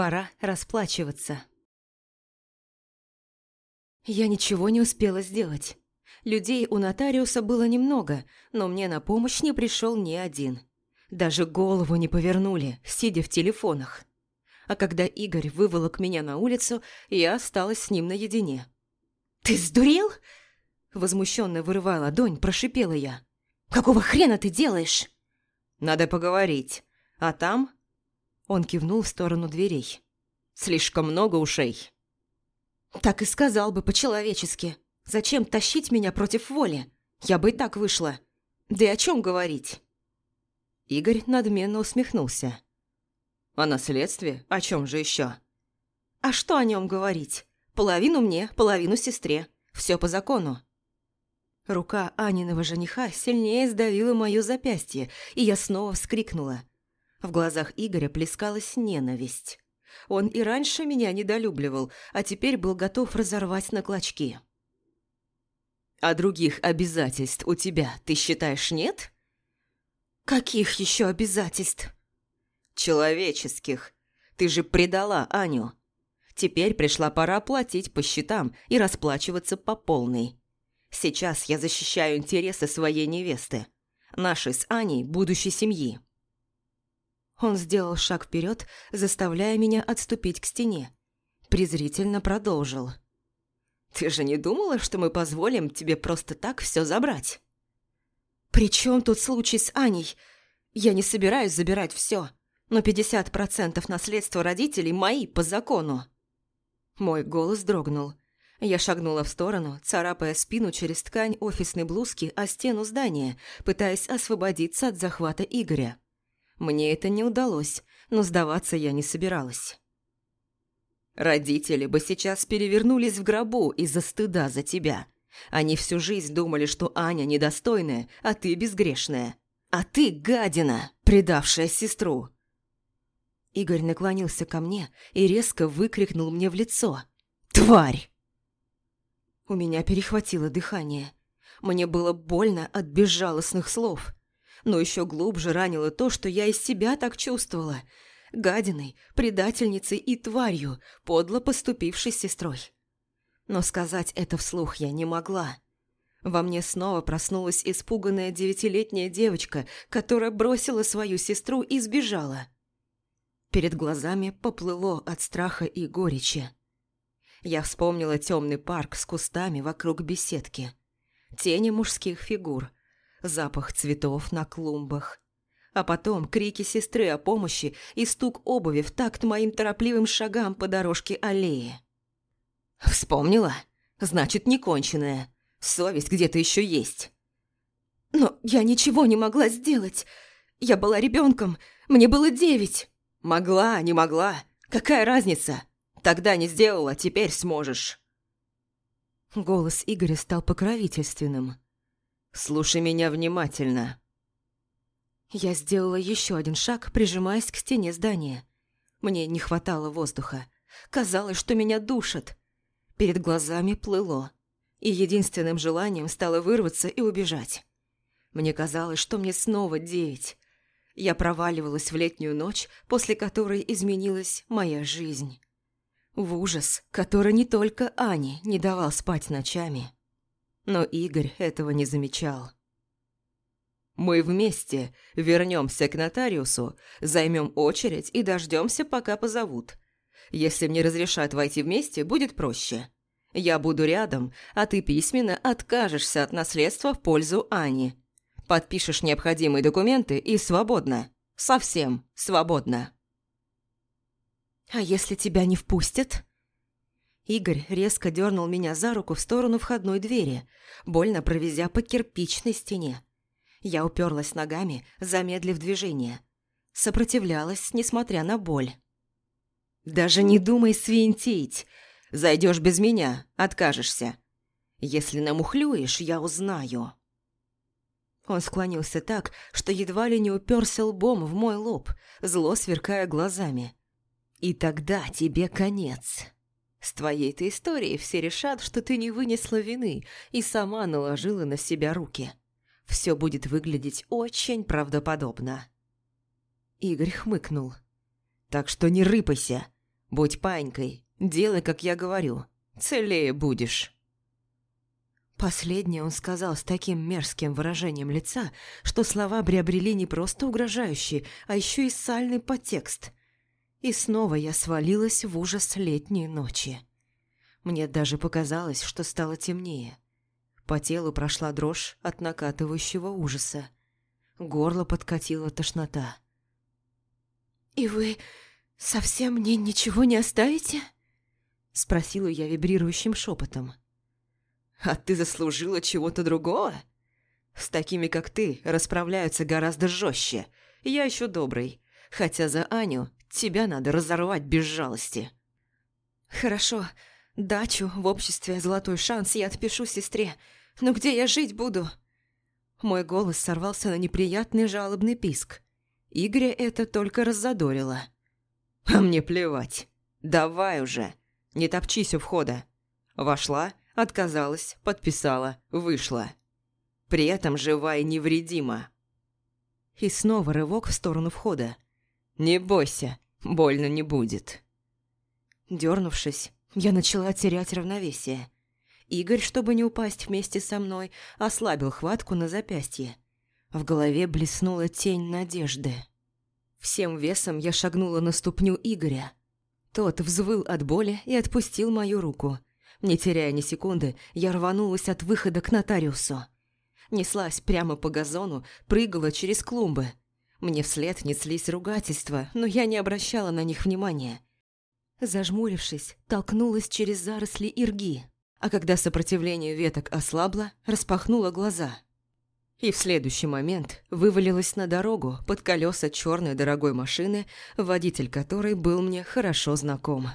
Пора расплачиваться. Я ничего не успела сделать. Людей у нотариуса было немного, но мне на помощь не пришел ни один. Даже голову не повернули, сидя в телефонах. А когда Игорь выволок меня на улицу, я осталась с ним наедине. «Ты сдурел?» Возмущенно вырывая ладонь, прошипела я. «Какого хрена ты делаешь?» «Надо поговорить. А там...» Он кивнул в сторону дверей. «Слишком много ушей». «Так и сказал бы по-человечески. Зачем тащить меня против воли? Я бы и так вышла. Да и о чем говорить?» Игорь надменно усмехнулся. «О наследстве? О чем же еще?» «А что о нем говорить? Половину мне, половину сестре. Все по закону». Рука Аниного жениха сильнее сдавила мое запястье, и я снова вскрикнула. В глазах Игоря плескалась ненависть. Он и раньше меня недолюбливал, а теперь был готов разорвать на клочки. «А других обязательств у тебя, ты считаешь, нет?» «Каких еще обязательств?» «Человеческих. Ты же предала Аню. Теперь пришла пора платить по счетам и расплачиваться по полной. Сейчас я защищаю интересы своей невесты, нашей с Аней будущей семьи». Он сделал шаг вперед, заставляя меня отступить к стене. Презрительно продолжил. «Ты же не думала, что мы позволим тебе просто так все забрать?» «При чем тут случай с Аней? Я не собираюсь забирать все, но 50% наследства родителей мои по закону». Мой голос дрогнул. Я шагнула в сторону, царапая спину через ткань офисной блузки о стену здания, пытаясь освободиться от захвата Игоря. Мне это не удалось, но сдаваться я не собиралась. Родители бы сейчас перевернулись в гробу из-за стыда за тебя. Они всю жизнь думали, что Аня недостойная, а ты безгрешная. А ты гадина, предавшая сестру. Игорь наклонился ко мне и резко выкрикнул мне в лицо. «Тварь!» У меня перехватило дыхание. Мне было больно от безжалостных слов но еще глубже ранило то, что я из себя так чувствовала. Гадиной, предательницей и тварью, подло поступившей с сестрой. Но сказать это вслух я не могла. Во мне снова проснулась испуганная девятилетняя девочка, которая бросила свою сестру и сбежала. Перед глазами поплыло от страха и горечи. Я вспомнила темный парк с кустами вокруг беседки. Тени мужских фигур – запах цветов на клумбах. А потом крики сестры о помощи и стук обуви в такт моим торопливым шагам по дорожке аллеи. «Вспомнила? Значит, не конченая. Совесть где-то еще есть». «Но я ничего не могла сделать. Я была ребенком, мне было девять». «Могла, не могла. Какая разница? Тогда не сделала, теперь сможешь». Голос Игоря стал покровительственным. Слушай меня внимательно». Я сделала еще один шаг, прижимаясь к стене здания. Мне не хватало воздуха. Казалось, что меня душат. Перед глазами плыло. И единственным желанием стало вырваться и убежать. Мне казалось, что мне снова девять. Я проваливалась в летнюю ночь, после которой изменилась моя жизнь. В ужас, который не только Ане не давал спать ночами. Но Игорь этого не замечал. «Мы вместе вернемся к нотариусу, займем очередь и дождемся, пока позовут. Если мне разрешат войти вместе, будет проще. Я буду рядом, а ты письменно откажешься от наследства в пользу Ани. Подпишешь необходимые документы и свободно. Совсем свободно». «А если тебя не впустят?» Игорь резко дернул меня за руку в сторону входной двери, больно провезя по кирпичной стене. Я уперлась ногами, замедлив движение. Сопротивлялась, несмотря на боль. «Даже не думай свинтить. Зайдешь без меня, откажешься. Если намухлюешь, я узнаю». Он склонился так, что едва ли не уперся лбом в мой лоб, зло сверкая глазами. «И тогда тебе конец». С твоей-то историей все решат, что ты не вынесла вины и сама наложила на себя руки. Все будет выглядеть очень правдоподобно. Игорь хмыкнул. «Так что не рыпайся. Будь панькой, делай, как я говорю, целее будешь». Последнее он сказал с таким мерзким выражением лица, что слова приобрели не просто угрожающий, а еще и сальный подтекст. И снова я свалилась в ужас летней ночи. Мне даже показалось, что стало темнее. По телу прошла дрожь от накатывающего ужаса. Горло подкатила тошнота. «И вы совсем мне ничего не оставите?» Спросила я вибрирующим шепотом. А ты заслужила чего-то другого? С такими, как ты, расправляются гораздо жестче. Я еще добрый. Хотя за Аню тебя надо разорвать без жалости. Хорошо. Дачу в обществе «Золотой шанс» я отпишу сестре. Но где я жить буду? Мой голос сорвался на неприятный жалобный писк. Игоря это только раззадорило. А мне плевать. Давай уже. Не топчись у входа. Вошла, Отказалась, подписала, вышла. При этом жива и невредима. И снова рывок в сторону входа. «Не бойся, больно не будет». Дернувшись, я начала терять равновесие. Игорь, чтобы не упасть вместе со мной, ослабил хватку на запястье. В голове блеснула тень надежды. Всем весом я шагнула на ступню Игоря. Тот взвыл от боли и отпустил мою руку – не теряя ни секунды, я рванулась от выхода к нотариусу. Неслась прямо по газону, прыгала через клумбы. Мне вслед неслись ругательства, но я не обращала на них внимания. Зажмурившись, толкнулась через заросли ирги, а когда сопротивление веток ослабло, распахнула глаза. И в следующий момент вывалилась на дорогу под колеса черной дорогой машины, водитель которой был мне хорошо знаком.